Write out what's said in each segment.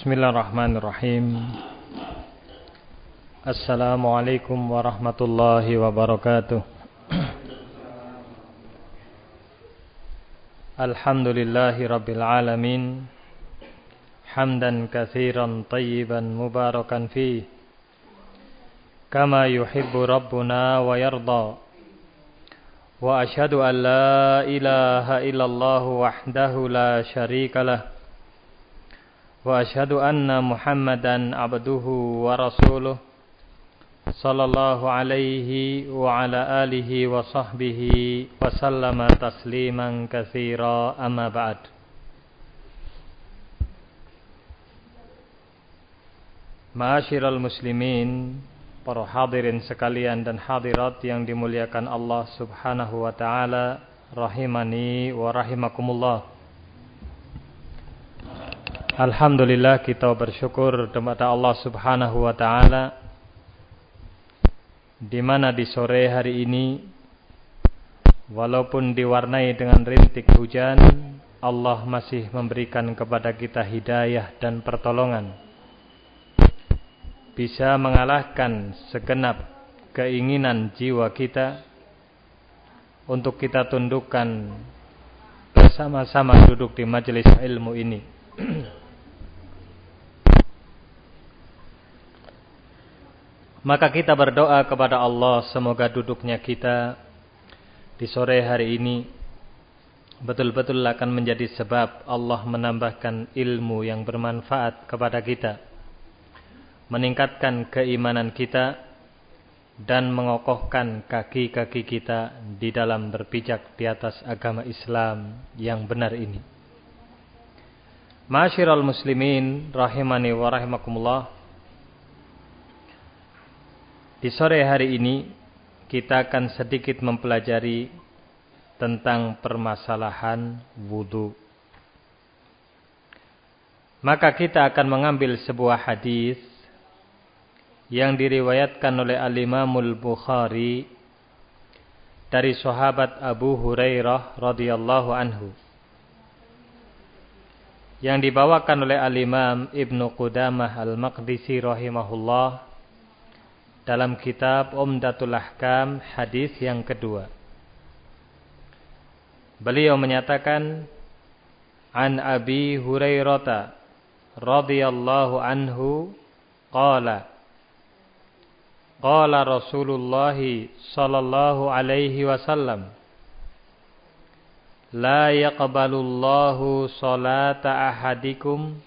Bismillahirrahmanirrahim. Assalamualaikum warahmatullahi wabarakatuh. Alhamdulillahi rabbil alamin. Hamdan kathiran tayyiban mubarakan fi Kama yuhibbu rabbuna wa yarda. Wa ashadu an la ilaha illallah wahdahu la sharika lah وأشهد أن محمدا عبده ورسوله صلى الله عليه وعلى آله وصحبه وسلم تسليما كثيرا أما بعد Ma'asyiral muslimin Para hadirin sekalian dan hadirat yang dimuliakan Allah subhanahu wa ta'ala Rahimani wa rahimakumullah Alhamdulillah kita bersyukur kepada Allah Subhanahu wa taala. Di mana di sore hari ini walaupun diwarnai dengan rintik hujan Allah masih memberikan kepada kita hidayah dan pertolongan. Bisa mengalahkan segenap keinginan jiwa kita untuk kita tundukkan bersama-sama duduk di majelis ilmu ini Maka kita berdoa kepada Allah semoga duduknya kita di sore hari ini betul-betul akan menjadi sebab Allah menambahkan ilmu yang bermanfaat kepada kita. Meningkatkan keimanan kita dan mengokohkan kaki-kaki kita di dalam berpijak di atas agama Islam yang benar ini. Masyiral muslimin rahimani wa rahimakumullah. Di sore hari ini kita akan sedikit mempelajari tentang permasalahan wudhu. Maka kita akan mengambil sebuah hadis yang diriwayatkan oleh Al-Imamul Bukhari dari sahabat Abu Hurairah radhiyallahu anhu yang dibawakan oleh Al-Imam Ibnu Qudamah Al-Maqdisi rahimahullah dalam kitab Umdatul Ahkam hadis yang kedua. Beliau menyatakan An Abi Hurairah radhiyallahu anhu qala Qala Rasulullah sallallahu alaihi wasallam La yaqbalullahu salata ahadikum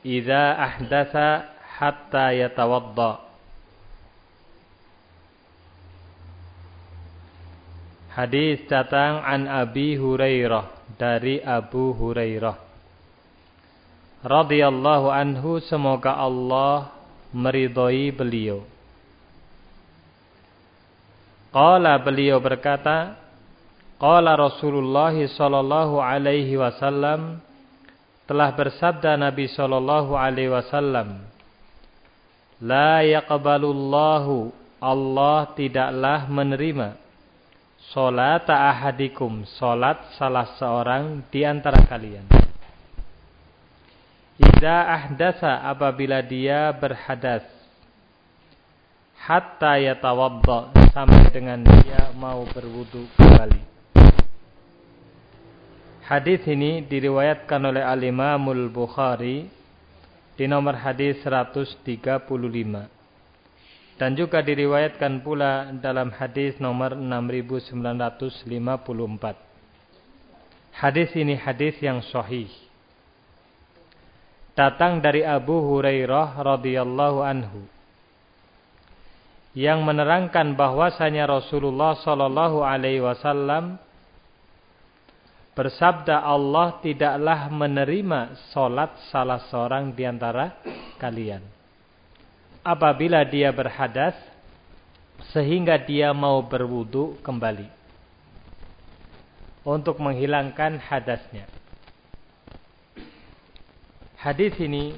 idza ahdatha hatta yatawadda Hadis datang an Abi Hurairah dari Abu Hurairah. Radhiyallahu anhu semoga Allah meridhoi beliau. Qala beliau berkata, Qala Rasulullah sallallahu alaihi wasallam telah bersabda Nabi sallallahu alaihi wasallam, La yaqbalullahu Allah tidaklah menerima Solata ahadikum. Solat salah seorang di antara kalian. Iza ahdasa apabila dia berhadas. Hatta yatawadda Sampai dengan dia mau berwudu kembali. Hadis ini diriwayatkan oleh Al-Imamul Bukhari Di nomor hadis 135 dan juga diriwayatkan pula dalam hadis nomor 6954. Hadis ini hadis yang sahih. Datang dari Abu Hurairah radhiyallahu anhu yang menerangkan bahwasanya Rasulullah sallallahu alaihi wasallam bersabda Allah tidaklah menerima salat salah seorang di antara kalian apabila dia berhadas sehingga dia mau berwudu kembali untuk menghilangkan hadasnya. Hadis ini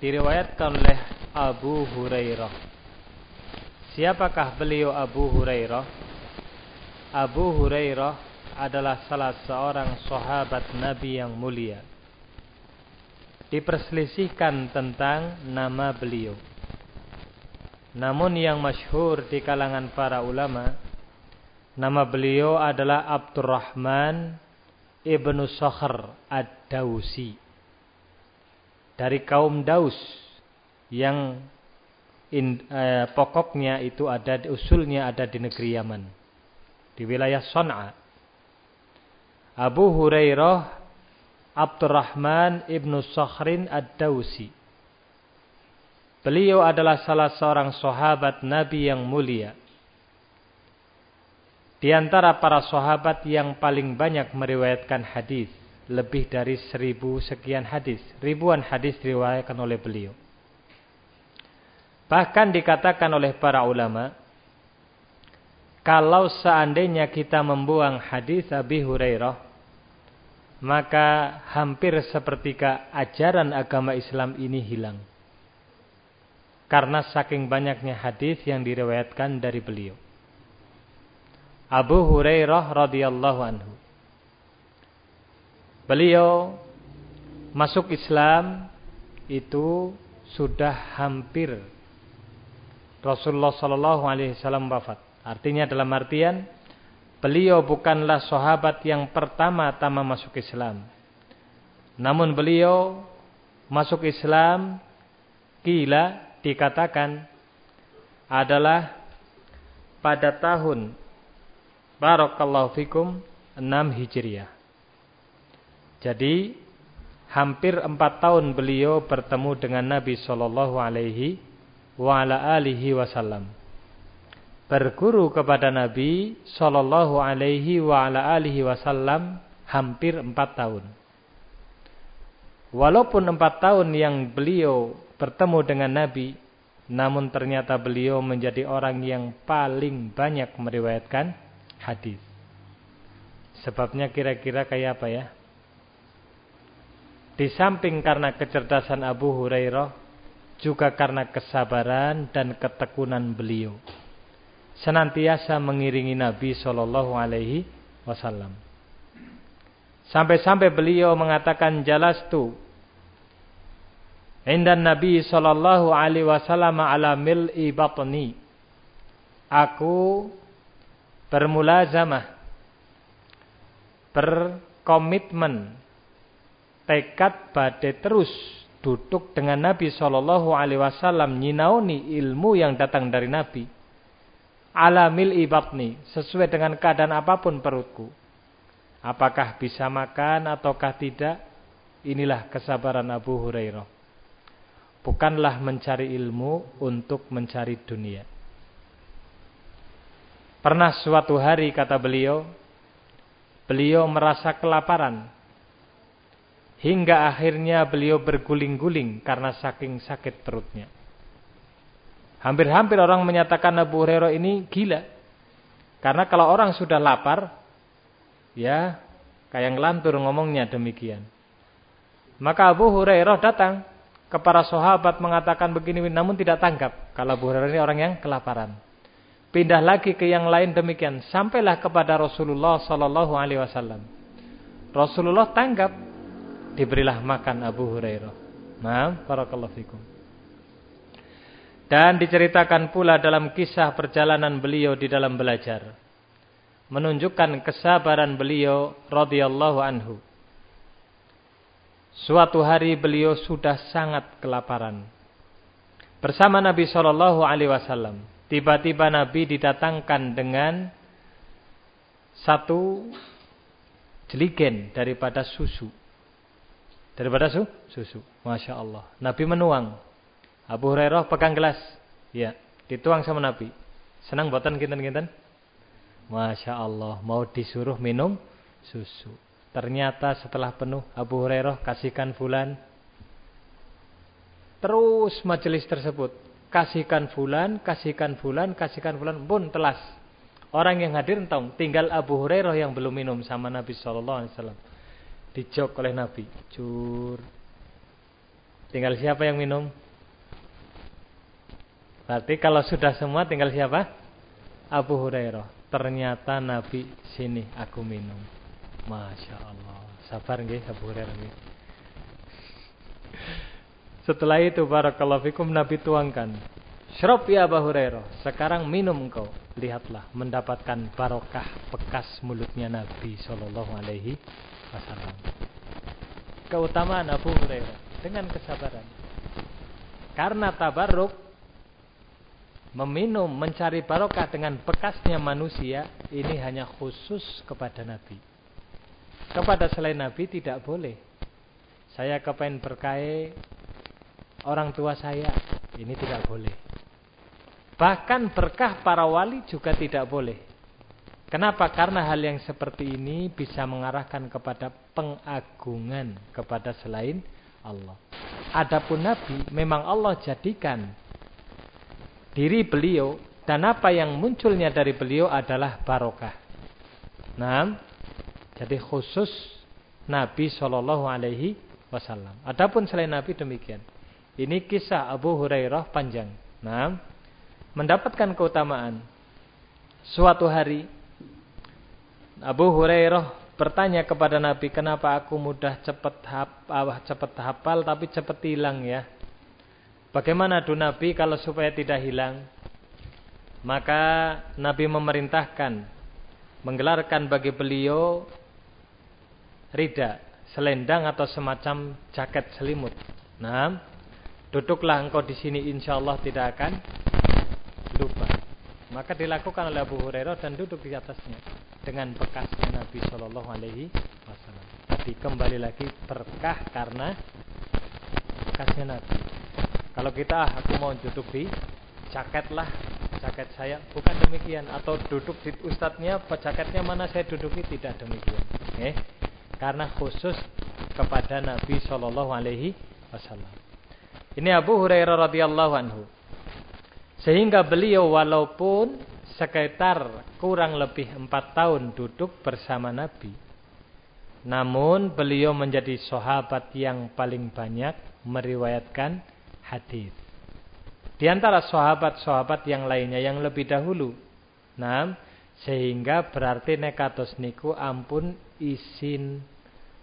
diriwayatkan oleh Abu Hurairah. Siapakah beliau Abu Hurairah? Abu Hurairah adalah salah seorang sahabat Nabi yang mulia diperselisihkan tentang nama beliau. Namun yang masyhur di kalangan para ulama nama beliau adalah Abdurrahman ibnu Sakhr ad-Dausi dari kaum Daus yang in, eh, pokoknya itu ada usulnya ada di negeri Yaman di wilayah Son'a. Abu Hurairah Abdurrahman ibnu Sakhrin ad-Dausi. Beliau adalah salah seorang sahabat Nabi yang mulia. Di antara para sahabat yang paling banyak meriwayatkan hadis, lebih dari seribu sekian hadis, ribuan hadis diriwayatkan oleh beliau. Bahkan dikatakan oleh para ulama, kalau seandainya kita membuang hadis Abi Hurairah, maka hampir sepertiga ajaran agama Islam ini hilang. Karena saking banyaknya hadis yang diriwayatkan dari beliau. Abu Hurairah radhiyallahu anhu. Beliau masuk Islam itu sudah hampir Rasulullah sallallahu alaihi wasallam wafat. Artinya dalam artian beliau bukanlah sahabat yang pertama-tama masuk Islam. Namun beliau masuk Islam kila dikatakan adalah pada tahun Barakallahu fikum 6 Hijriah. Jadi hampir 4 tahun beliau bertemu dengan Nabi sallallahu alaihi wa ala alihi wasallam berguru kepada Nabi Shallallahu Alaihi wa ala alihi Wasallam hampir empat tahun. Walaupun empat tahun yang beliau bertemu dengan Nabi, namun ternyata beliau menjadi orang yang paling banyak meriwayatkan hadis. Sebabnya kira-kira kayak apa ya? Di samping karena kecerdasan Abu Hurairah, juga karena kesabaran dan ketekunan beliau senantiasa mengiringi Nabi Shallallahu Alaihi Wasallam. Sampai-sampai beliau mengatakan jelas tu Indan Nabi Shallallahu Alaihi Wasallam ala mil'i batni. Aku bermulazamah, berkomitmen, tekad badai terus duduk dengan Nabi Shallallahu Alaihi Wasallam nyinauni ilmu yang datang dari Nabi alamil ibatni sesuai dengan keadaan apa pun perutku. Apakah bisa makan ataukah tidak? Inilah kesabaran Abu Hurairah. Bukanlah mencari ilmu untuk mencari dunia. Pernah suatu hari kata beliau, beliau merasa kelaparan. Hingga akhirnya beliau berguling-guling karena saking sakit perutnya. Hampir-hampir orang menyatakan Abu Hurairah ini gila. Karena kalau orang sudah lapar, ya kayak ngelantur ngomongnya demikian. Maka Abu Hurairah datang ke para sahabat mengatakan begini, namun tidak tangkap. Kalau Abu Hurairah ini orang yang kelaparan. Pindah lagi ke yang lain demikian. Sampailah kepada Rasulullah Sallallahu Alaihi Wasallam. Rasulullah tanggap, diberilah makan Abu Hurairah. Nah, barakallahu fikum. Dan diceritakan pula dalam kisah perjalanan beliau di dalam belajar. Menunjukkan kesabaran beliau radhiyallahu anhu. Suatu hari beliau sudah sangat kelaparan. Bersama Nabi Shallallahu Alaihi Wasallam, tiba-tiba Nabi didatangkan dengan satu jeligen daripada susu. Daripada su? susu. Masya Allah. Nabi menuang. Abu Hurairah pegang gelas. Ya, dituang sama Nabi. Senang buatan kinten-kinten? Masya Allah, mau disuruh minum susu. Ternyata setelah penuh Abu Hurairah kasihkan fulan. Terus majelis tersebut. Kasihkan fulan, kasihkan fulan, kasihkan fulan. Pun telas. Orang yang hadir tahu, tinggal Abu Hurairah yang belum minum sama Nabi SAW. Dijok oleh Nabi. Cur. Tinggal siapa yang minum? Berarti kalau sudah semua tinggal siapa? Abu Hurairah. Ternyata Nabi sini aku minum. Masya Allah. Sabar nggih Abu Hurairah nggih. Setelah itu barakallahu fikum Nabi tuangkan. Syrob ya Abu Hurairah. Sekarang minum engkau. Lihatlah mendapatkan barokah bekas mulutnya Nabi Shallallahu Alaihi Wasallam. Keutamaan Abu Hurairah dengan kesabaran. Karena tabarruk meminum, mencari barokah dengan bekasnya manusia ini hanya khusus kepada Nabi. Kepada selain Nabi tidak boleh. Saya kepengen berkait orang tua saya, ini tidak boleh. Bahkan berkah para wali juga tidak boleh. Kenapa? Karena hal yang seperti ini bisa mengarahkan kepada pengagungan kepada selain Allah. Adapun Nabi memang Allah jadikan diri beliau dan apa yang munculnya dari beliau adalah barokah. Nah, jadi khusus Nabi Shallallahu Alaihi Wasallam. Adapun selain Nabi demikian. Ini kisah Abu Hurairah panjang. Nah, mendapatkan keutamaan. Suatu hari Abu Hurairah bertanya kepada Nabi, kenapa aku mudah cepat hafal, cepat hafal tapi cepat hilang ya? Bagaimana do Nabi kalau supaya tidak hilang? Maka Nabi memerintahkan menggelarkan bagi beliau rida, selendang atau semacam jaket selimut. Nah, duduklah engkau di sini insya Allah tidak akan lupa. Maka dilakukan oleh Abu Hurairah dan duduk di atasnya dengan bekas Nabi Shallallahu Alaihi Wasallam. Tapi kembali lagi berkah karena bekasnya Nabi. Kalau kita ah aku mau duduk di jaket lah jaket saya bukan demikian atau duduk di ustadznya jaketnya mana saya duduki tidak demikian. Eh, karena khusus kepada Nabi Shallallahu Alaihi Wasallam. Ini Abu Hurairah radhiyallahu anhu. Sehingga beliau walaupun sekitar kurang lebih empat tahun duduk bersama Nabi. Namun beliau menjadi sahabat yang paling banyak meriwayatkan hadis. Di antara sahabat-sahabat yang lainnya yang lebih dahulu. Nah, sehingga berarti nekatos niku ampun isin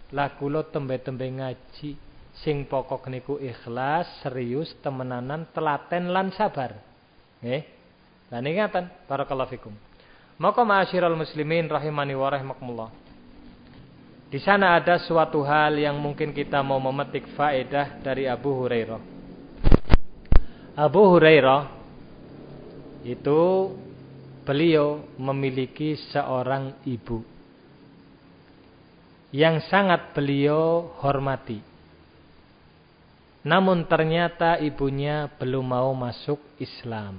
lakulo tembe-tembe ngaji sing pokok niku ikhlas, serius, temenanan, telaten lan sabar. Nggih. Dan ingatan, barakallahu fikum. Maka ma'asyiral muslimin rahimani wa rahimakumullah. Di sana ada suatu hal yang mungkin kita mau memetik faedah dari Abu Hurairah. Abu Hurairah itu beliau memiliki seorang ibu yang sangat beliau hormati. Namun ternyata ibunya belum mau masuk Islam.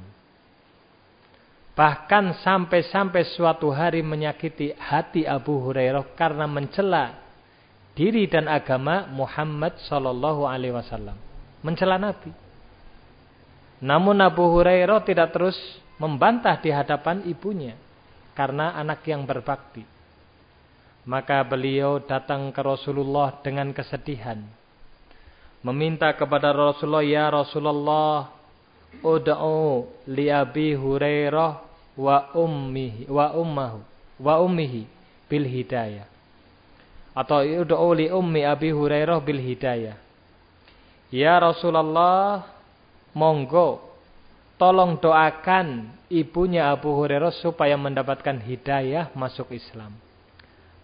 Bahkan sampai-sampai suatu hari menyakiti hati Abu Hurairah karena mencela diri dan agama Muhammad sallallahu alaihi wasallam. Mencela Nabi. Namun Abu Hurairah tidak terus membantah di hadapan ibunya karena anak yang berbakti. Maka beliau datang ke Rasulullah dengan kesedihan. Meminta kepada Rasulullah, "Ya Rasulullah, ud'u li Abi Hurairah wa ummihi wa ummahu wa ummihi bil hidayah atau ud'u li ummi Abi Hurairah bil hidayah Ya Rasulullah monggo tolong doakan ibunya Abu Hurairah supaya mendapatkan hidayah masuk Islam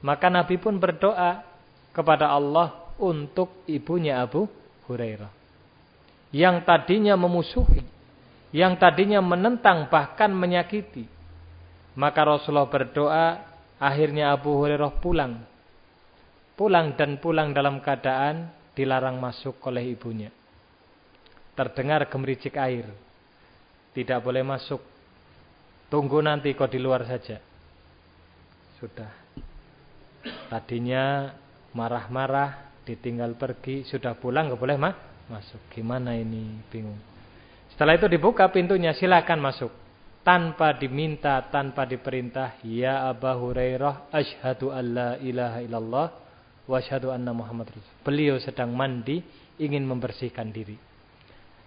maka Nabi pun berdoa kepada Allah untuk ibunya Abu Hurairah yang tadinya memusuhi yang tadinya menentang bahkan menyakiti. Maka Rasulullah berdoa, akhirnya Abu Hurairah pulang. Pulang dan pulang dalam keadaan dilarang masuk oleh ibunya. Terdengar gemericik air. Tidak boleh masuk. Tunggu nanti kau di luar saja. Sudah. Tadinya marah-marah, ditinggal pergi, sudah pulang nggak boleh mah masuk. Gimana ini? Bingung. Setelah itu dibuka pintunya, silakan masuk. Tanpa diminta, tanpa diperintah. Ya Aba Hurairah, ashadu an la ilaha illallah, wa ashadu anna Muhammad Rasul. Beliau sedang mandi, ingin membersihkan diri.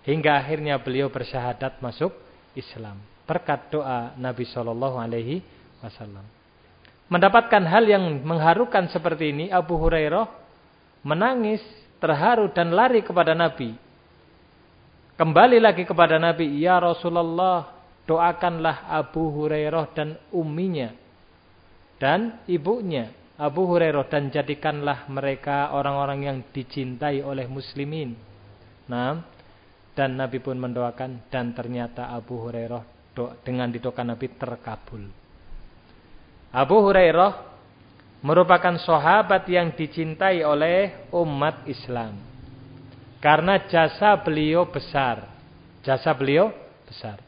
Hingga akhirnya beliau bersyahadat masuk Islam. Berkat doa Nabi Shallallahu Alaihi Wasallam. Mendapatkan hal yang mengharukan seperti ini, Abu Hurairah menangis, terharu dan lari kepada Nabi kembali lagi kepada Nabi, "Ya Rasulullah, doakanlah Abu Hurairah dan umminya dan ibunya Abu Hurairah dan jadikanlah mereka orang-orang yang dicintai oleh muslimin." Nah, dan Nabi pun mendoakan dan ternyata Abu Hurairah dengan didoakan Nabi terkabul. Abu Hurairah merupakan sahabat yang dicintai oleh umat Islam. Karena jasa beliau besar. Jasa beliau besar.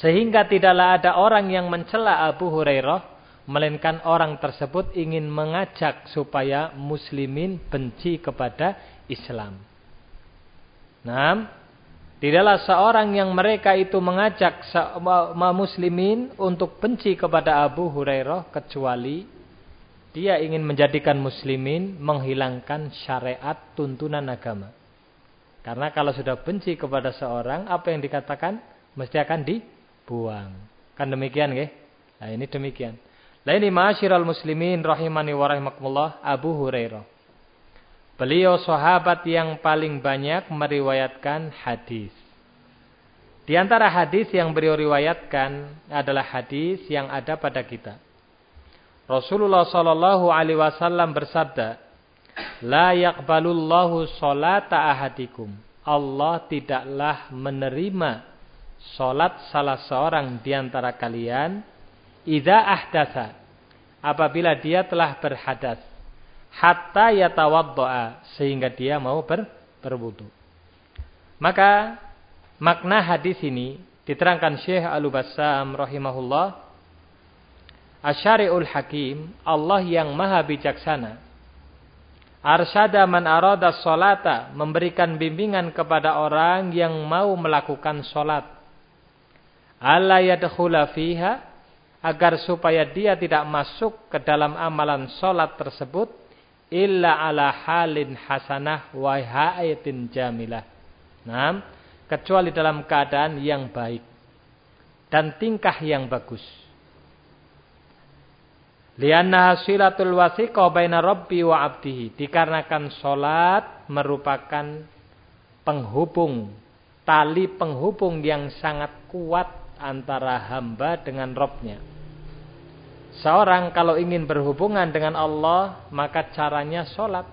Sehingga tidaklah ada orang yang mencela Abu Hurairah. Melainkan orang tersebut ingin mengajak supaya muslimin benci kepada Islam. Nah, tidaklah seorang yang mereka itu mengajak muslimin untuk benci kepada Abu Hurairah kecuali dia ingin menjadikan muslimin menghilangkan syariat tuntunan agama. Karena kalau sudah benci kepada seorang, apa yang dikatakan mesti akan dibuang. Kan demikian nggih? Nah, ini demikian. Lah ini ma'asyiral muslimin rahimani wa Abu Hurairah. Beliau sahabat yang paling banyak meriwayatkan hadis. Di antara hadis yang beliau riwayatkan adalah hadis yang ada pada kita. Rasulullah sallallahu alaihi wasallam bersabda, "La yaqbalullahu salata ahadikum." Allah tidaklah menerima salat salah seorang di antara kalian idza ahdasa apabila dia telah berhadas hatta yatawaddaa sehingga dia mau ber, berwudu. Maka makna hadis ini diterangkan Syekh Al-Bassam rahimahullah Asyari'ul Hakim, Allah yang maha bijaksana. Arsyada man arada solata, memberikan bimbingan kepada orang yang mau melakukan solat. Alla yadkhula fiha, agar supaya dia tidak masuk ke dalam amalan solat tersebut, illa ala halin hasanah wa haitin jamilah. Nah, kecuali dalam keadaan yang baik dan tingkah yang bagus. Lianna hasilatul wasiqah baina rabbi wa abdihi. Dikarenakan solat merupakan penghubung. Tali penghubung yang sangat kuat antara hamba dengan Robnya. Seorang kalau ingin berhubungan dengan Allah, maka caranya solat.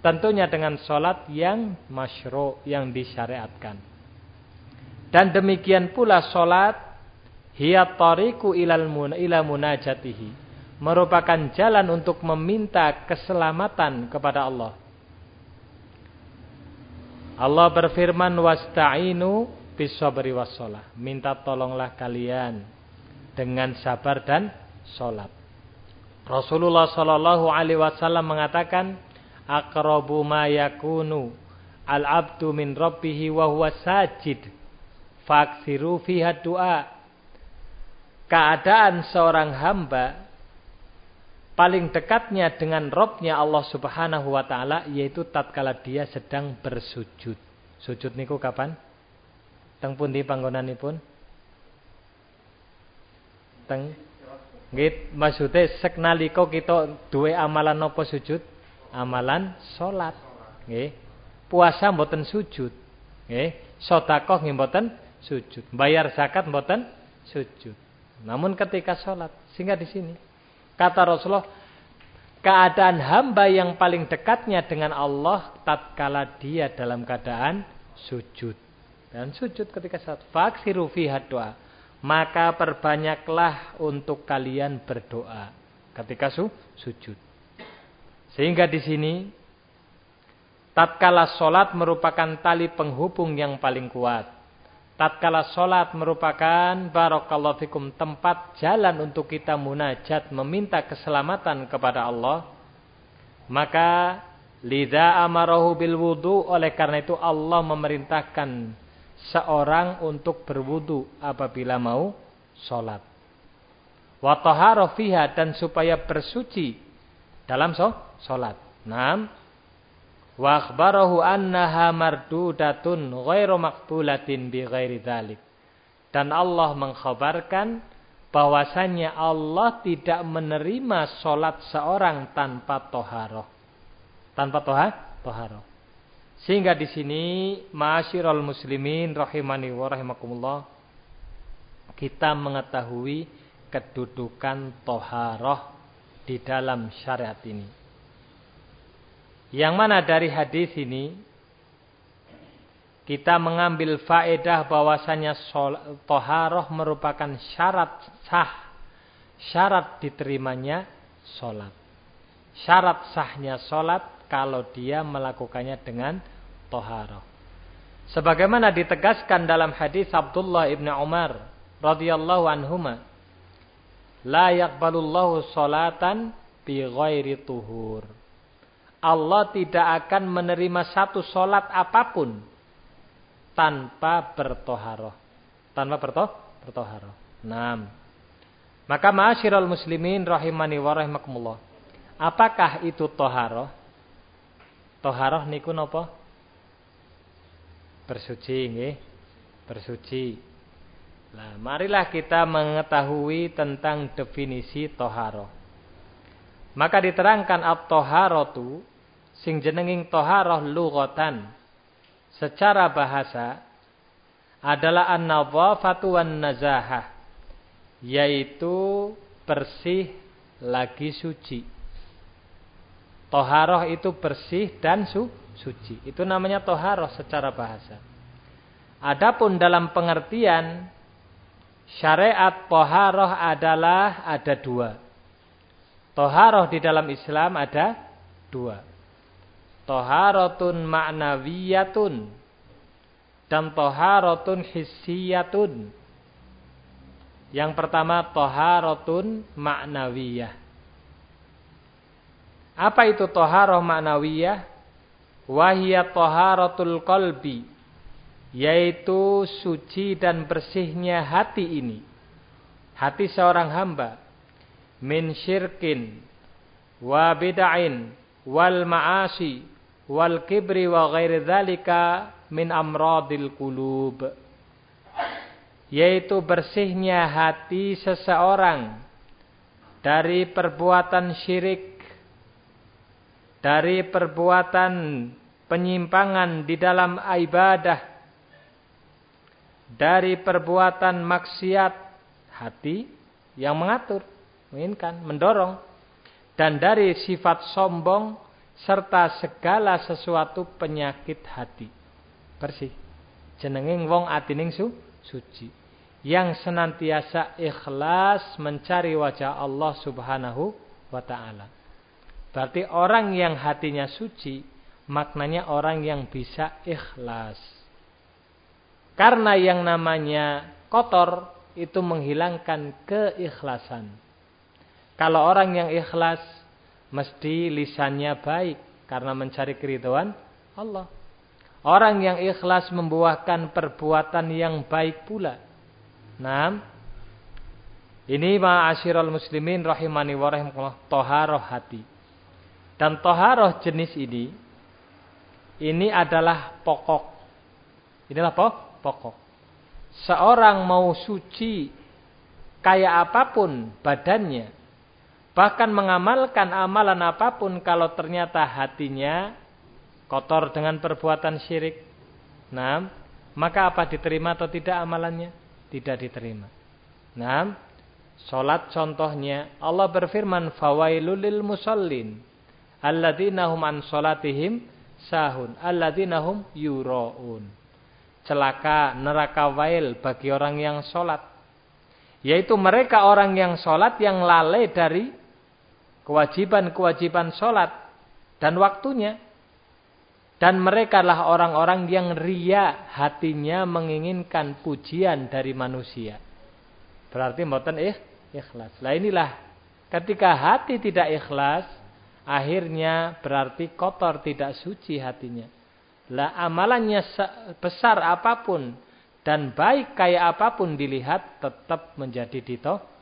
Tentunya dengan solat yang masyru, yang disyariatkan. Dan demikian pula solat, hiya tariku ilal ila munajatihi merupakan jalan untuk meminta keselamatan kepada Allah. Allah berfirman wasta'inu bisabri wassalah. Minta tolonglah kalian dengan sabar dan salat. Rasulullah sallallahu alaihi wasallam mengatakan aqrabu ma yakunu al-abdu min rabbih wa huwa sajid. Faksiru fiha du'a. Keadaan seorang hamba paling dekatnya dengan Robnya Allah Subhanahu Wa Taala yaitu tatkala dia sedang bersujud. Sujud niku kapan? Teng pundi panggonanipun? Teng Nggih, maksude sek nalika kita duwe amalan napa sujud? Amalan salat. Nggih. Puasa mboten sujud. Nggih. Sedekah nggih mboten sujud. Bayar zakat mboten sujud. Namun ketika salat, sehingga di sini Kata Rasulullah, keadaan hamba yang paling dekatnya dengan Allah tatkala dia dalam keadaan sujud. Dan sujud ketika saat faksiru fiha doa. Maka perbanyaklah untuk kalian berdoa ketika su sujud. Sehingga di sini tatkala solat merupakan tali penghubung yang paling kuat tatkala solat merupakan barakallahu fikum tempat jalan untuk kita munajat meminta keselamatan kepada Allah maka lidha amarahu bil wudu oleh karena itu Allah memerintahkan seorang untuk berwudu apabila mau solat wa fiha dan supaya bersuci dalam so, solat. Nah, wa akhbarahu annaha mardudatun ghairu bi ghairi dzalik. Dan Allah mengkhabarkan bahwasannya Allah tidak menerima solat seorang tanpa toharoh. Tanpa toha, toharoh. Sehingga di sini ma'asyiral muslimin rahimani wa rahimakumullah kita mengetahui kedudukan toharoh di dalam syariat ini. Yang mana dari hadis ini kita mengambil faedah bahwasanya toharoh merupakan syarat sah, syarat diterimanya solat. Syarat sahnya solat kalau dia melakukannya dengan toharoh. Sebagaimana ditegaskan dalam hadis Abdullah ibn Umar radhiyallahu anhuma, la yakbalullahu salatan bi ghairi tuhur. Allah tidak akan menerima satu solat apa pun tanpa bertoharoh. Tanpa bertoh, bertoharoh. Nah, maka ma'asyiral muslimin rahimani wa rahimakumullah. Apakah itu toharoh? Toharoh niku napa? Bersuci nggih. Bersuci. Nah, marilah kita mengetahui tentang definisi toharoh. Maka diterangkan at-toharotu sing jenenging toharoh lughatan secara bahasa adalah an-nadhafatu wan nazahah yaitu bersih lagi suci. Toharoh itu bersih dan su suci. Itu namanya toharoh secara bahasa. Adapun dalam pengertian syariat toharoh adalah ada dua. Toharoh di dalam Islam ada dua. Toharotun ma'nawiyatun dan toharotun hissiyatun. Yang pertama toharotun ma'nawiyah. Apa itu toharoh ma'nawiyah? Wahiyat toharotul kolbi. Yaitu suci dan bersihnya hati ini. Hati seorang hamba. Min syirkin. Wa bida'in. Wal ma'asi. Wal kibri wa ghairi dhalika min amradil kulub. Yaitu bersihnya hati seseorang. Dari perbuatan syirik dari perbuatan penyimpangan di dalam ibadah dari perbuatan maksiat hati yang mengatur, menginginkan, mendorong dan dari sifat sombong serta segala sesuatu penyakit hati. Bersih. Jenenging wong atining su, suci. Yang senantiasa ikhlas mencari wajah Allah Subhanahu wa taala. Berarti orang yang hatinya suci, maknanya orang yang bisa ikhlas. Karena yang namanya kotor itu menghilangkan keikhlasan. Kalau orang yang ikhlas, mesti lisannya baik karena mencari keriduan Allah. Orang yang ikhlas membuahkan perbuatan yang baik pula. Nah, ini ma'asyiral muslimin rahimani wa rahimakumullah, toharoh hati. Dan toharoh jenis ini, ini adalah pokok. Inilah pokok. pokok. Seorang mau suci kayak apa pun badannya, bahkan mengamalkan amalan apa pun kalau ternyata hatinya kotor dengan perbuatan syirik. Nah, maka apa diterima atau tidak amalannya? Tidak diterima. Nah, solat contohnya Allah berfirman fawailul lil musallin alladzina hum an salatihim sahun alladzina hum yuraun celaka neraka wail bagi orang yang salat yaitu mereka orang yang salat yang lalai dari kewajiban-kewajiban salat dan waktunya dan mereka lah orang-orang yang ria hatinya menginginkan pujian dari manusia. Berarti mboten eh, ikhlas. Lah inilah ketika hati tidak ikhlas, akhirnya berarti kotor tidak suci hatinya. Lah amalannya besar apa pun dan baik kayak apa pun dilihat tetap menjadi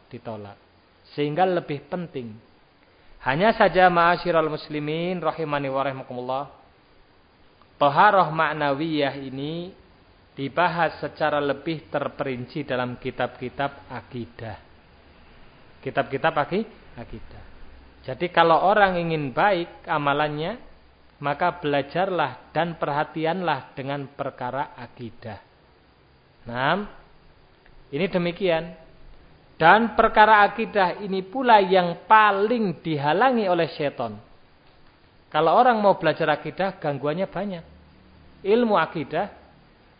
ditolak. Sehingga lebih penting. Hanya saja ma'asyiral muslimin rahimani wa rahimakumullah. Toharoh maknawiyah ini dibahas secara lebih terperinci dalam kitab-kitab akidah. Kitab-kitab akidah. Jadi kalau orang ingin baik amalannya, maka belajarlah dan perhatianlah dengan perkara akidah. Nah, ini demikian. Dan perkara akidah ini pula yang paling dihalangi oleh setan. Kalau orang mau belajar akidah, gangguannya banyak. Ilmu akidah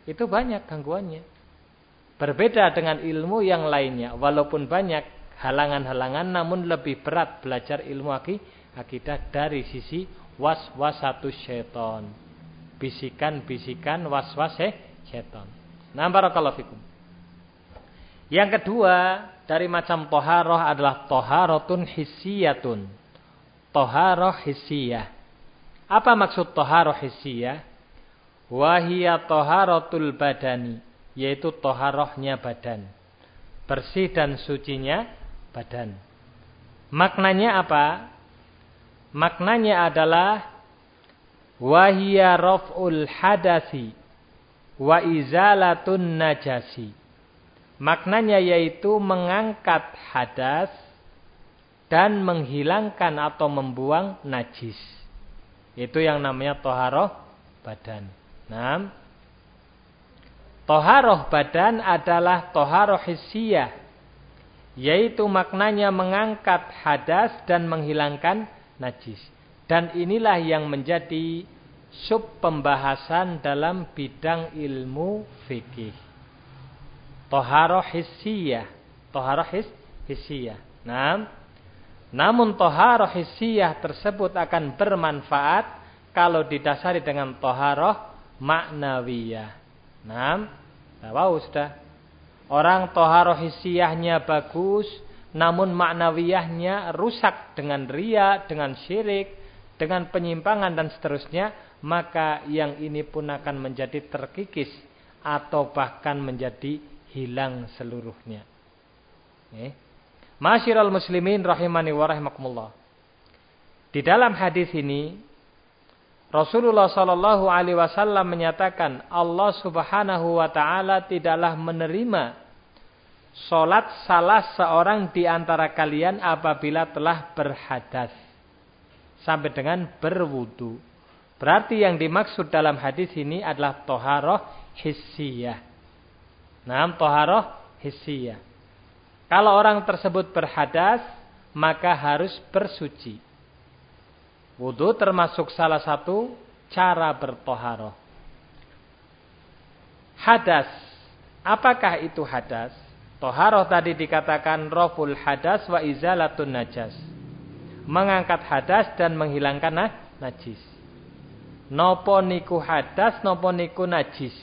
itu banyak gangguannya. Berbeda dengan ilmu yang lainnya. Walaupun banyak halangan-halangan namun lebih berat belajar ilmu akidah dari sisi was-wasatu syaiton. Bisikan-bisikan was-was syaiton. Nah, barakallahu fikum. Yang kedua, dari macam toharoh adalah toharotun hissiyatun. Toharoh hissiyah. Apa maksud toharoh hissiyah? Wahia toharotul badani. Yaitu toharohnya badan. Bersih dan sucinya badan. Maknanya apa? Maknanya adalah wahia raf'ul hadasi wa izalatun najasi. Maknanya yaitu mengangkat hadas dan menghilangkan atau membuang najis. Itu yang namanya toharoh badan. Nah, toharoh badan adalah toharoh hissiyah yaitu maknanya mengangkat hadas dan menghilangkan najis. Dan inilah yang menjadi sub pembahasan dalam bidang ilmu fikih. Toharoh hissiyah. Toharoh his, hissiyah. Nah, namun toharoh hissiyah tersebut akan bermanfaat kalau didasari dengan toharoh maknawiyah. Nah, tahu sudah Orang toharoh hisiyahnya bagus, namun maknawiyahnya rusak dengan ria, dengan syirik, dengan penyimpangan dan seterusnya, maka yang ini pun akan menjadi terkikis atau bahkan menjadi hilang seluruhnya. Eh. Masyiral muslimin rahimani wa rahimakumullah. Di dalam hadis ini Rasulullah Shallallahu Alaihi Wasallam menyatakan Allah Subhanahu Wa Taala tidaklah menerima solat salah seorang di antara kalian apabila telah berhadas sampai dengan berwudu. Berarti yang dimaksud dalam hadis ini adalah toharoh hissiyah. Nah, toharoh hissiyah. Kalau orang tersebut berhadas, maka harus bersuci. Wudhu termasuk salah satu cara bertoharoh. Hadas. Apakah itu hadas? Toharoh tadi dikatakan roful hadas wa izalatun najas. Mengangkat hadas dan menghilangkan nah, najis. Nopo niku hadas, nopo niku najis.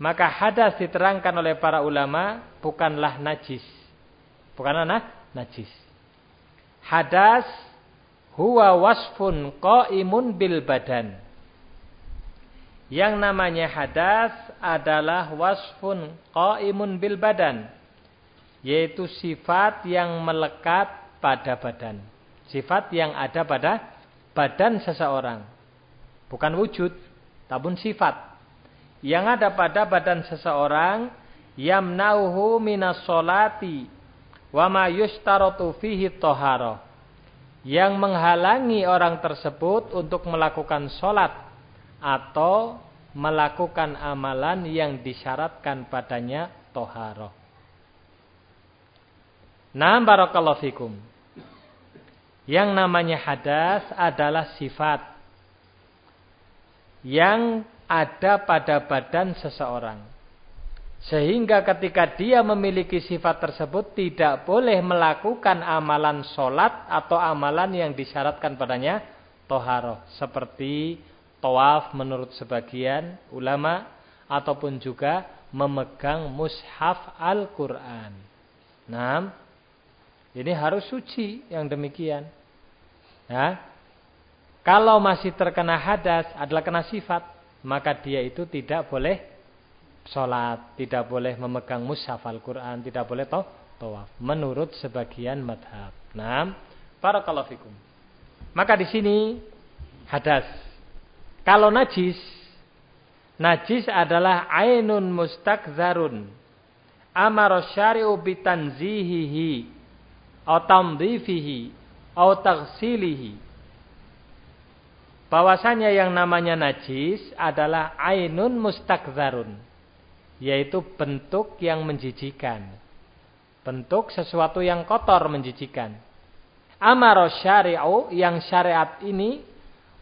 Maka hadas diterangkan oleh para ulama bukanlah najis. Bukanlah nah, najis. Hadas huwa wasfun qaimun bil badan. Yang namanya hadas adalah wasfun qaimun bil badan. Yaitu sifat yang melekat pada badan. Sifat yang ada pada badan seseorang. Bukan wujud, tabun sifat. Yang ada pada badan seseorang yamnauhu minas solati wa ma fihi toharoh yang menghalangi orang tersebut untuk melakukan sholat atau melakukan amalan yang disyaratkan padanya toharoh. Nah, barakallahu fikum. Yang namanya hadas adalah sifat yang ada pada badan seseorang. Sehingga ketika dia memiliki sifat tersebut tidak boleh melakukan amalan sholat atau amalan yang disyaratkan padanya toharoh. Seperti tawaf menurut sebagian ulama ataupun juga memegang mushaf Al-Quran. Nah, ini harus suci yang demikian. Ya. Kalau masih terkena hadas adalah kena sifat, maka dia itu tidak boleh sholat, tidak boleh memegang mushaf Al-Quran, tidak boleh toh, tawaf. Menurut sebagian madhab. Nah, para fikum. Maka di sini hadas. Kalau najis, najis adalah ainun mustakzarun. Amar syari'u bitanzihihi atau tamdifihi atau taghsilihi. bahwasanya yang namanya najis adalah ainun mustakzarun yaitu bentuk yang menjijikan. Bentuk sesuatu yang kotor menjijikan. Amaro syari'u yang syariat ini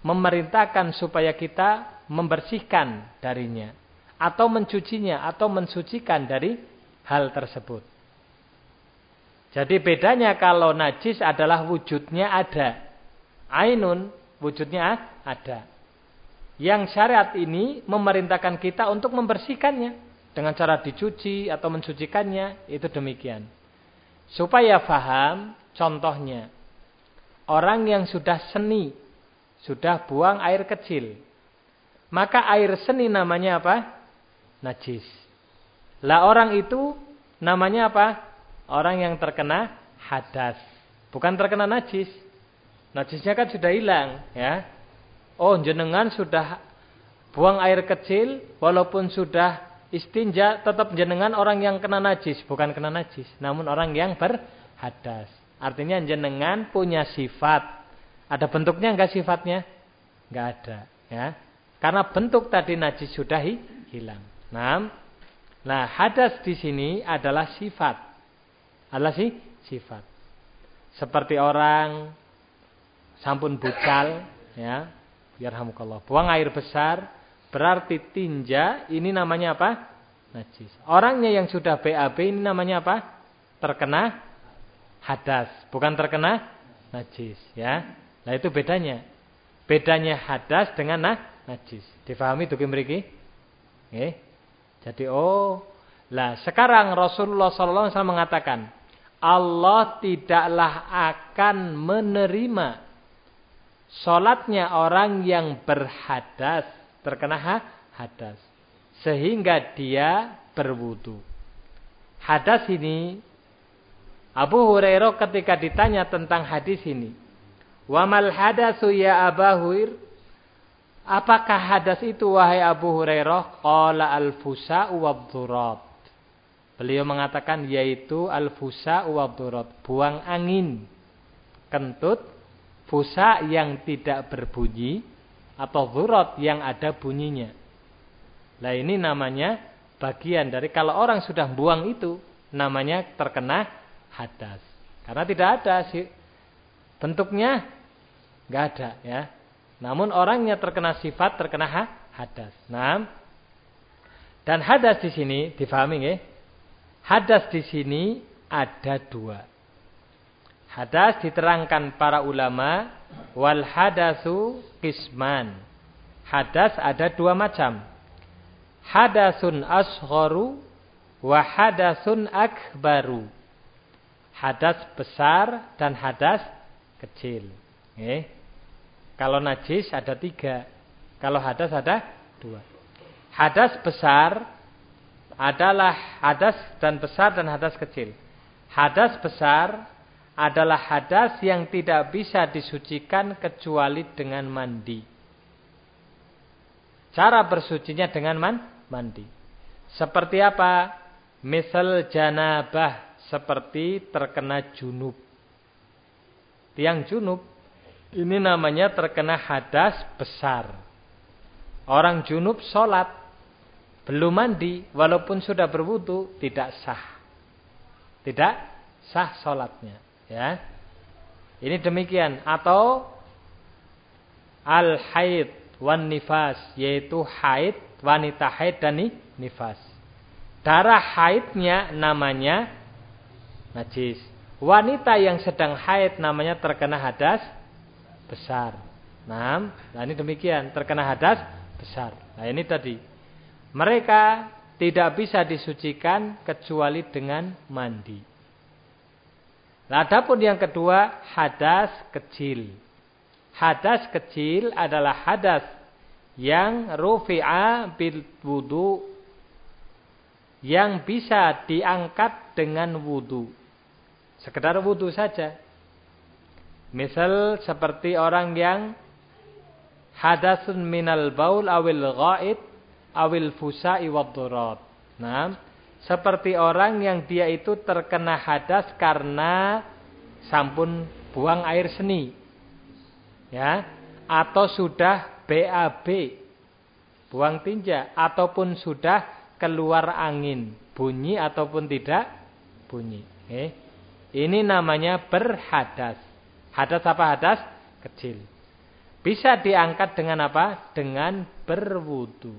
memerintahkan supaya kita membersihkan darinya atau mencucinya atau mensucikan dari hal tersebut. Jadi bedanya kalau najis adalah wujudnya ada. Ainun wujudnya ada. Yang syariat ini memerintahkan kita untuk membersihkannya dengan cara dicuci atau mensucikannya, itu demikian. Supaya faham, contohnya orang yang sudah seni, sudah buang air kecil, maka air seni namanya apa? Najis. Lah orang itu namanya apa? Orang yang terkena hadas, bukan terkena najis. Najisnya kan sudah hilang, ya. Oh, jenengan sudah buang air kecil walaupun sudah istinja tetap jenengan orang yang kena najis, bukan kena najis, namun orang yang berhadas. Artinya jenengan punya sifat. Ada bentuknya enggak sifatnya? Enggak ada, ya. Karena bentuk tadi najis sudah hilang. Nah, nah hadas di sini adalah sifat. Adalah sih sifat. Seperti orang sampun bucal ya yarhamukallah buang air besar berarti tinja ini namanya apa? Najis. Orangnya yang sudah BAB ini namanya apa? Terkena hadas. Bukan terkena najis ya. Nah itu bedanya. Bedanya hadas dengan nah, najis. Difahami tuh mriki? Eh jadi oh lah sekarang Rasulullah SAW mengatakan Allah tidaklah akan menerima Sholatnya orang yang berhadas, terkena hadas. Sehingga dia berwudu. Hadas ini, Abu Hurairah ketika ditanya tentang hadis ini. Wamal hadasu ya Abahuir. Apakah hadas itu wahai Abu Hurairah? Qala al-fusa. Beliau mengatakan yaitu al-fusa. Buang angin. Kentut Fusa yang tidak berbunyi atau zurot yang ada bunyinya. Nah ini namanya bagian dari kalau orang sudah buang itu namanya terkena hadas. Karena tidak ada sih bentuknya nggak ada ya. Namun orangnya terkena sifat terkena hadas. Nah, dan hadas di sini difahami ya. Hadas di sini ada dua. Hadas diterangkan para ulama wal hadasu kisman. Hadas ada dua macam. Hadasun asgharu wa hadasun akbaru. Hadas besar dan hadas kecil. Eh. Kalau najis ada tiga. Kalau hadas ada dua. Hadas besar adalah hadas dan besar dan hadas kecil. Hadas besar adalah hadas yang tidak bisa disucikan kecuali dengan mandi. Cara bersucinya dengan man, mandi. Seperti apa? Misal janabah seperti terkena junub. Tiang junub ini namanya terkena hadas besar. Orang junub sholat belum mandi walaupun sudah berwudu tidak sah. Tidak sah sholatnya. Ya. Ini demikian atau al haid wan nifas yaitu haid wanita haid dan nifas. Darah haidnya namanya najis. Wanita yang sedang haid namanya terkena hadas besar. Nah, nah ini demikian terkena hadas besar. Nah ini tadi mereka tidak bisa disucikan kecuali dengan mandi. Nah, adapun yang kedua, hadas kecil. Hadas kecil adalah hadas yang rufi'a bil wudu yang bisa diangkat dengan wudu. Sekedar wudu saja. Misal seperti orang yang hadasun minal baul awil ghaid awil fusa'i waddurat. Nah, seperti orang yang dia itu terkena hadas karena sampun buang air seni. Ya, atau sudah BAB, buang tinja, ataupun sudah keluar angin, bunyi ataupun tidak bunyi. Eh, ini namanya berhadas. Hadas apa hadas? Kecil. Bisa diangkat dengan apa? Dengan berwudu.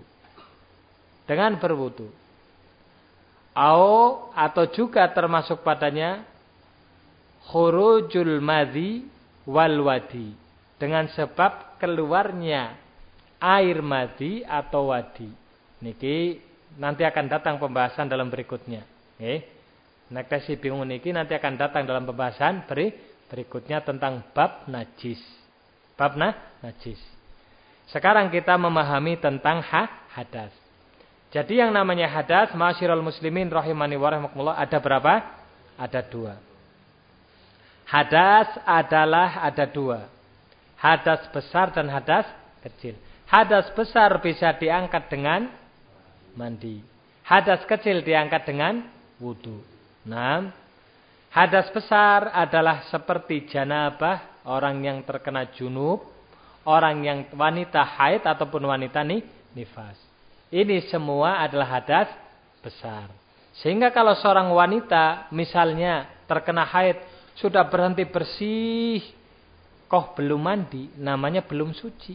Dengan berwudu. Au atau juga termasuk padanya khurujul madhi wal wadi dengan sebab keluarnya air madi atau wadi. Niki nanti akan datang pembahasan dalam berikutnya. Eh, nek bingung niki nanti akan datang dalam pembahasan beri berikutnya tentang bab najis. Bab nah, najis. Sekarang kita memahami tentang ha, hadas. Jadi yang namanya hadas, masyirul muslimin rahimani wa ada berapa? Ada dua. Hadas adalah ada dua. Hadas besar dan hadas kecil. Hadas besar bisa diangkat dengan mandi. Hadas kecil diangkat dengan wudhu. Nah, hadas besar adalah seperti janabah, orang yang terkena junub, orang yang wanita haid ataupun wanita nih, nifas. Ini semua adalah hadas besar. Sehingga kalau seorang wanita misalnya terkena haid, sudah berhenti bersih, Kok belum mandi, namanya belum suci.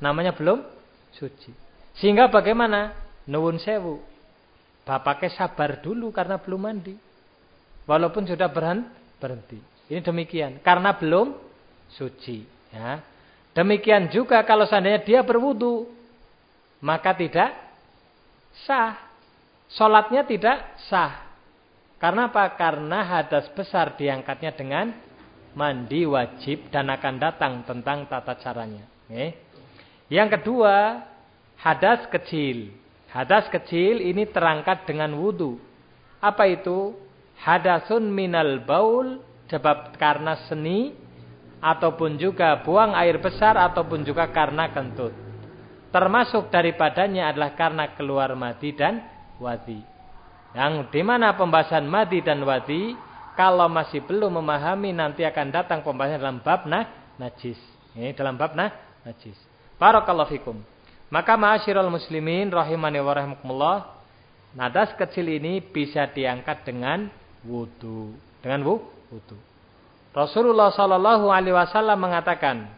Namanya belum suci. Sehingga bagaimana? Nuwun sewu. Bapaknya sabar dulu karena belum mandi. Walaupun sudah berhenti. Ini demikian. Karena belum suci. Ya. Demikian juga kalau seandainya dia berwudu. Maka tidak sah. Sholatnya tidak sah. Karena apa? Karena hadas besar diangkatnya dengan mandi wajib dan akan datang tentang tata caranya. Okay. Yang kedua, hadas kecil. Hadas kecil ini terangkat dengan wudhu. Apa itu? Hadasun minal baul, sebab karena seni, ataupun juga buang air besar, ataupun juga karena kentut. Termasuk daripadanya adalah karena keluar madi dan wadi. Yang di mana pembahasan madi dan wadi kalau masih belum memahami nanti akan datang pembahasan dalam bab nah, najis. Ini dalam bab nah, najis. Barakallahu fikum. Maka ma'asyiral muslimin rahimani wa rahimakumullah. Nadas kecil ini bisa diangkat dengan wudu. Dengan wudu. Rasulullah sallallahu alaihi wasallam mengatakan,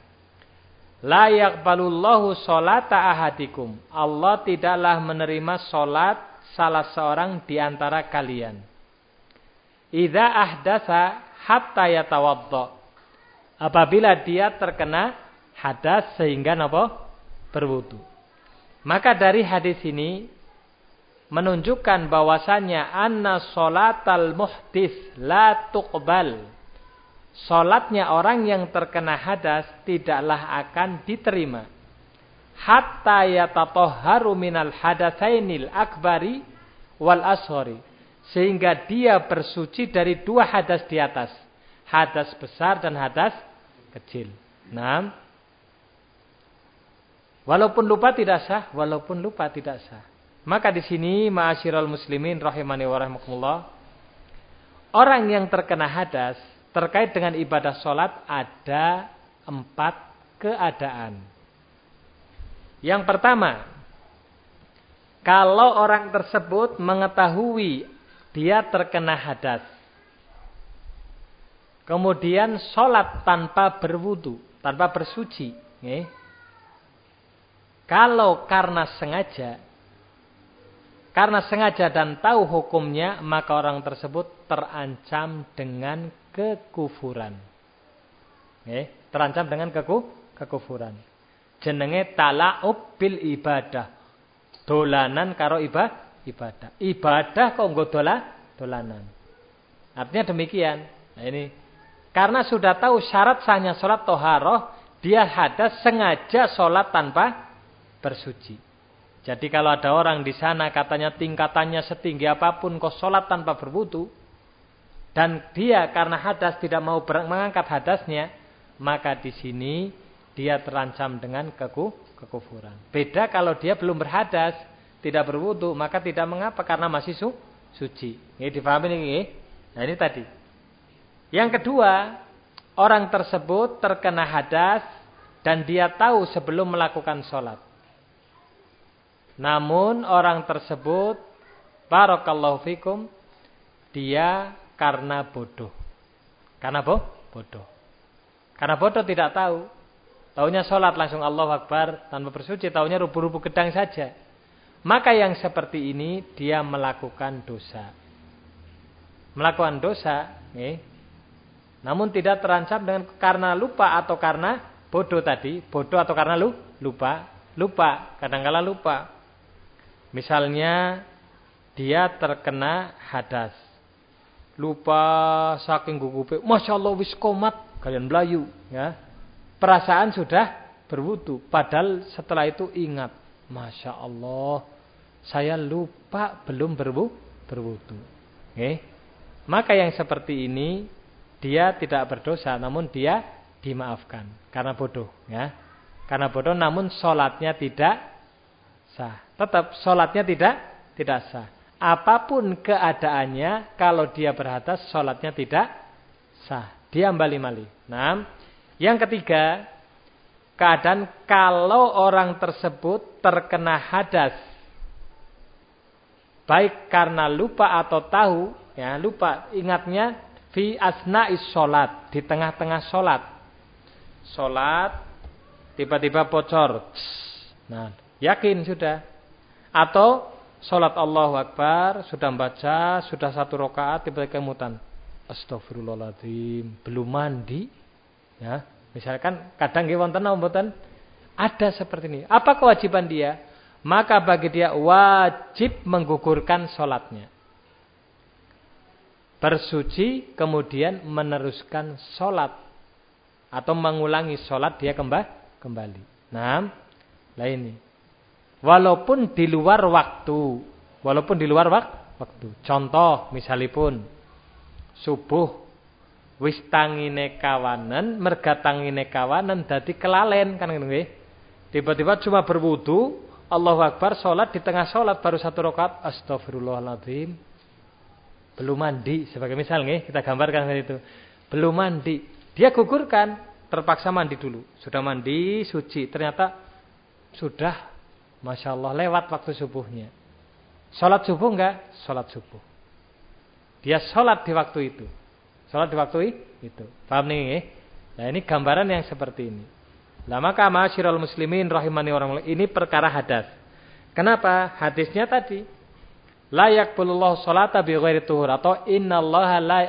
La yaqbalullahu salata ahadikum. Allah tidaklah menerima salat salah seorang di antara kalian Idza ahdasa hatta yatawadda. Apabila dia terkena hadas sehingga napa? berwudu. Maka dari hadis ini menunjukkan bahwasannya anna salatal muhdis la tuqbal. Salatnya orang yang terkena hadas tidaklah akan diterima. Hatta yatatahharu minal hadatsainil akbari wal ashori sehingga dia bersuci dari dua hadas di atas. Hadas besar dan hadas kecil. Nah, walaupun lupa tidak sah, walaupun lupa tidak sah. Maka di sini ma'asyiral muslimin rahimani wa. Orang yang terkena hadas terkait dengan ibadah sholat ada empat keadaan. Yang pertama, kalau orang tersebut mengetahui dia terkena hadas. Kemudian sholat tanpa berwudu, tanpa bersuci. Kalau karena sengaja, karena sengaja dan tahu hukumnya, maka orang tersebut terancam dengan kekufuran. Terancam dengan keku, kekufuran. Jenenge tala'ub bil ibadah. Dolanan karo ibadah ibadah. Ibadah kok enggak dola, dolanan. Artinya demikian. Nah ini karena sudah tahu syarat sahnya sholat toharoh, dia hadas sengaja sholat tanpa bersuci. Jadi kalau ada orang di sana katanya tingkatannya setinggi apa pun kok sholat tanpa berwudu, dan dia karena hadas tidak mau mengangkat hadasnya, maka di sini dia terancam dengan keku, kekufuran. Beda kalau dia belum berhadas, tidak berwudu maka tidak mengapa karena masih su suci. Ini difahami ini. Nah ini tadi. Yang kedua, orang tersebut terkena hadas dan dia tahu sebelum melakukan sholat. Namun orang tersebut, barakallahu fikum, dia karena bodoh. Karena boh? bodoh. Karena bodoh tidak tahu. Taunya sholat langsung Allah Akbar tanpa bersuci. Taunya rubuh-rubuh gedang saja. Maka yang seperti ini dia melakukan dosa. Melakukan dosa. Eh, namun tidak terancam dengan karena lupa atau karena bodoh tadi. Bodoh atau karena lu, lupa. Lupa. Kadang-kala lupa. Misalnya dia terkena hadas. Lupa saking gugupe. Masya Allah wis komat. Kalian belayu. Ya. Perasaan sudah berwudu. Padahal setelah itu ingat. Masya Allah. Saya lupa belum berwu, berwudu. Okay. Maka yang seperti ini. Dia tidak berdosa. Namun dia dimaafkan. Karena bodoh. Ya. Karena bodoh namun sholatnya tidak sah. Tetap sholatnya tidak tidak sah apa pun keadaannya, kalau dia berhadas, sholatnya tidak sah. Dia mali-mali. Nah, yang ketiga, keadaan kalau orang tersebut terkena hadas, baik karena lupa atau tahu, ya lupa, ingatnya fi asna'is sholat, di tengah-tengah sholat. Sholat, tiba-tiba bocor. Nah, yakin sudah. Atau Sholat Allahu Akbar, sudah membaca, sudah satu rakaat tiba-tiba kemutan. Astagfirullahaladzim, belum mandi. Ya, misalkan kadang wonten mboten ada seperti ini. Apa kewajiban dia? Maka bagi dia wajib menggugurkan sholatnya. Bersuci kemudian meneruskan sholat. Atau mengulangi sholat dia kembali. Nah, ini. Walaupun di luar waktu. Walaupun di luar wak waktu. Contoh misalipun. Subuh. Wis tangine kawanan. Merga tangine kawanan. Dadi kelalen. kan Tiba-tiba cuma berwudu. Allahu Akbar. Sholat di tengah sholat. Baru satu rakaat. Astagfirullahaladzim. Belum mandi. Sebagai misal nih. Kita gambarkan itu. Belum mandi. Dia gugurkan. Terpaksa mandi dulu. Sudah mandi. Suci. Ternyata sudah Masya Allah lewat waktu subuhnya. Sholat subuh enggak? Sholat subuh. Dia sholat di waktu itu. Sholat di waktu itu. Paham nih? Eh? Nah ini gambaran yang seperti ini. Nah maka ma'asyiral muslimin rahimani orang ini perkara hadas. Kenapa? Hadisnya tadi. Layak bulullah sholata bi ghairi tuhur. Atau innallaha la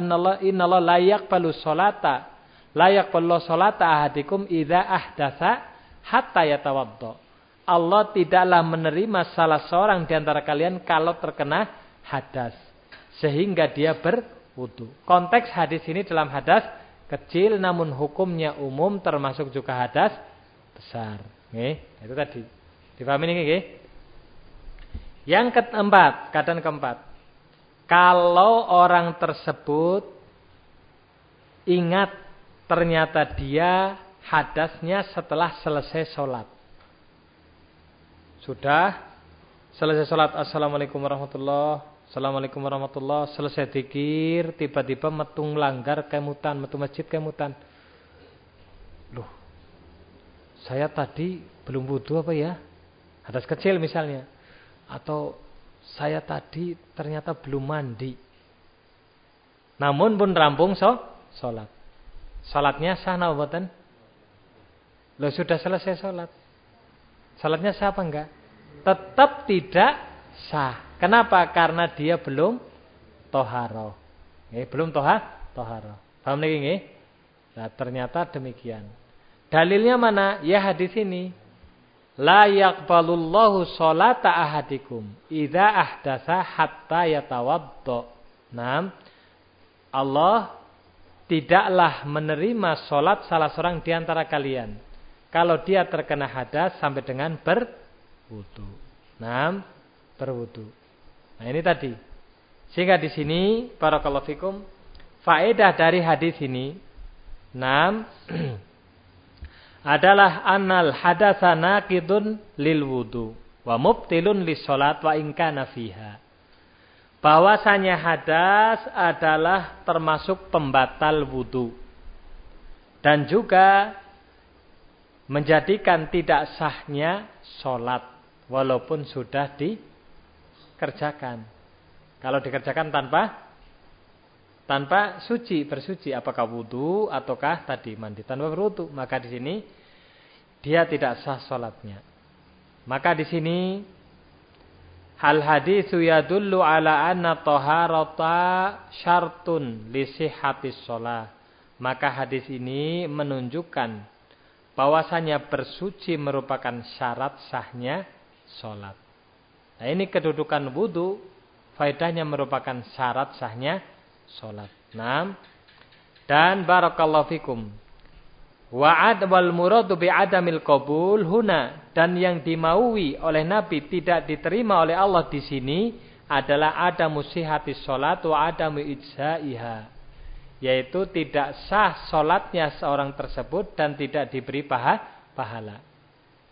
innallaha innallaha layak balu sholata. Layak bulullah sholata ahadikum idha ahdasa hatta yatawaddo. Allah tidaklah menerima salah seorang di antara kalian kalau terkena hadas. Sehingga dia berwudu. Konteks hadis ini dalam hadas kecil namun hukumnya umum termasuk juga hadas besar. Nih, itu tadi. Dipahami ini Yang keempat, keadaan keempat. Kalau orang tersebut ingat ternyata dia hadasnya setelah selesai sholat. Sudah? Selesai sholat Assalamualaikum warahmatullah Assalamualaikum warahmatullah Selesai dikir Tiba-tiba metung langgar kemutan Metung masjid kemutan. Loh Saya tadi belum butuh apa ya? Hadas kecil misalnya. Atau saya tadi ternyata belum mandi. Namun pun rampung so, sholat Sholatnya sah nawabaten Loh sudah selesai sholat Salatnya sah apa enggak? Tetap tidak sah. Kenapa? Karena dia belum toharo. Eh, belum toha, toharo. Paham lagi nggih? Nah, ternyata demikian. Dalilnya mana? Ya hadis ini. La yaqbalullahu sholata ahadikum idza ahdasa hatta yatawaddo. Nah, Allah tidaklah menerima solat salah seorang di antara kalian kalau dia terkena hadas sampai dengan berwudu. Nah, berwudu. Nah, ini tadi. Sehingga di sini barakallahu fikum faedah dari hadis ini enam adalah anal hadasa naqidun lil wudu wa mubtilun lis salat wa in kana fiha. Bahwasanya hadas adalah termasuk pembatal wudu dan juga menjadikan tidak sahnya sholat walaupun sudah dikerjakan. Kalau dikerjakan tanpa tanpa suci bersuci apakah wudhu ataukah tadi mandi tanpa berwudhu maka di sini dia tidak sah sholatnya. Maka di sini hal hadis yadullu ala anna taharata syartun li sihhatis shalah. Maka hadis ini menunjukkan bahwasanya bersuci merupakan syarat sahnya sholat. Nah ini kedudukan wudhu, faedahnya merupakan syarat sahnya sholat. Nah, dan barakallahu fikum. Wa'ad wal muradu adamil qabul huna dan yang dimaui oleh Nabi tidak diterima oleh Allah di sini adalah ada musihati sholat wa adamu ijzaiha yaitu tidak sah sholatnya seorang tersebut dan tidak diberi pahala.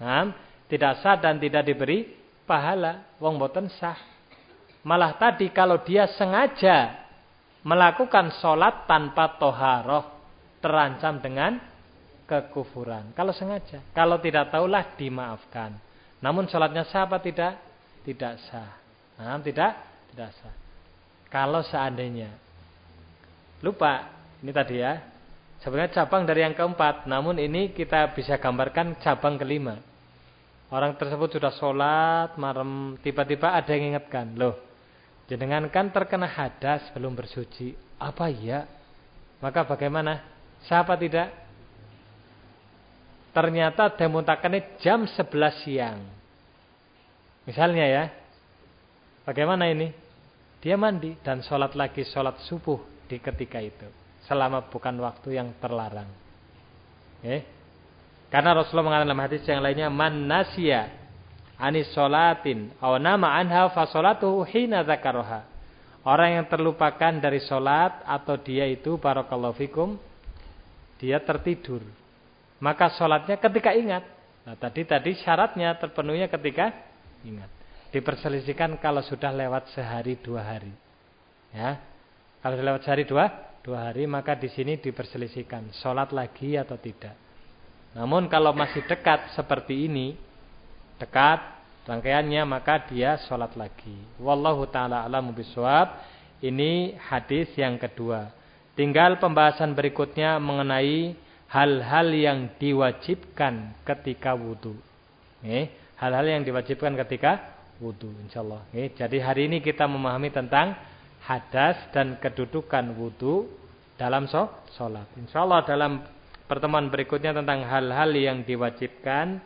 Nah, tidak sah dan tidak diberi pahala. Wong boten sah. Malah tadi kalau dia sengaja melakukan sholat tanpa toharoh terancam dengan kekufuran. Kalau sengaja, kalau tidak tahulah dimaafkan. Namun sholatnya sah apa tidak? Tidak sah. Nah, tidak, tidak sah. Kalau seandainya Lupa, ini tadi ya. Sebenarnya cabang dari yang keempat, namun ini kita bisa gambarkan cabang kelima. Orang tersebut sudah sholat, malam, tiba-tiba ada yang ingatkan. Loh, jenengan kan terkena hadas belum bersuci. Apa iya? Maka bagaimana? Siapa tidak? Ternyata demuntakannya jam 11 siang. Misalnya ya. Bagaimana ini? Dia mandi dan sholat lagi sholat subuh di ketika itu selama bukan waktu yang terlarang. Eh? Karena Rasulullah mengatakan dalam hadis yang lainnya man nasya anis solatin aw nama anha fa salatuhu hina dzakaraha. Orang yang terlupakan dari solat atau dia itu barakallahu fikum dia tertidur. Maka solatnya ketika ingat. Nah, tadi tadi syaratnya terpenuhnya ketika ingat. Diperselisihkan kalau sudah lewat sehari dua hari. Ya, kalau lewat sehari dua, dua hari maka di sini diperselisihkan sholat lagi atau tidak. Namun kalau masih dekat seperti ini, dekat rangkaiannya maka dia sholat lagi. Wallahu taala alamu biswab. Ini hadis yang kedua. Tinggal pembahasan berikutnya mengenai hal-hal yang diwajibkan ketika wudhu. hal-hal yang diwajibkan ketika wudhu, insyaallah. jadi hari ini kita memahami tentang hadas dan kedudukan wudhu dalam sholat. Insya Allah dalam pertemuan berikutnya tentang hal-hal yang diwajibkan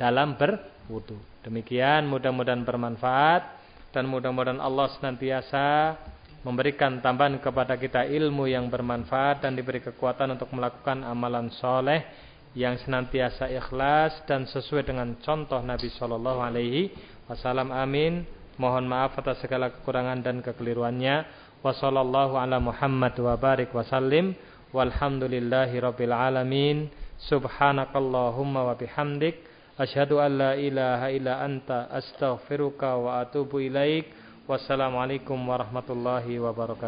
dalam berwudhu. Demikian mudah-mudahan bermanfaat dan mudah-mudahan Allah senantiasa memberikan tambahan kepada kita ilmu yang bermanfaat dan diberi kekuatan untuk melakukan amalan soleh yang senantiasa ikhlas dan sesuai dengan contoh Nabi Shallallahu Alaihi Wasallam. Amin. Mohon maaf atas segala kekurangan dan kekeliruannya. Wassallallahu ala Muhammad wa barik wasallim. Walhamdulillahi rabbil alamin. Subhanakallahumma wa bihamdik. Ashadu an la ilaha illa anta astaghfiruka wa atubu ilaik. Wassalamualaikum warahmatullahi wabarakatuh.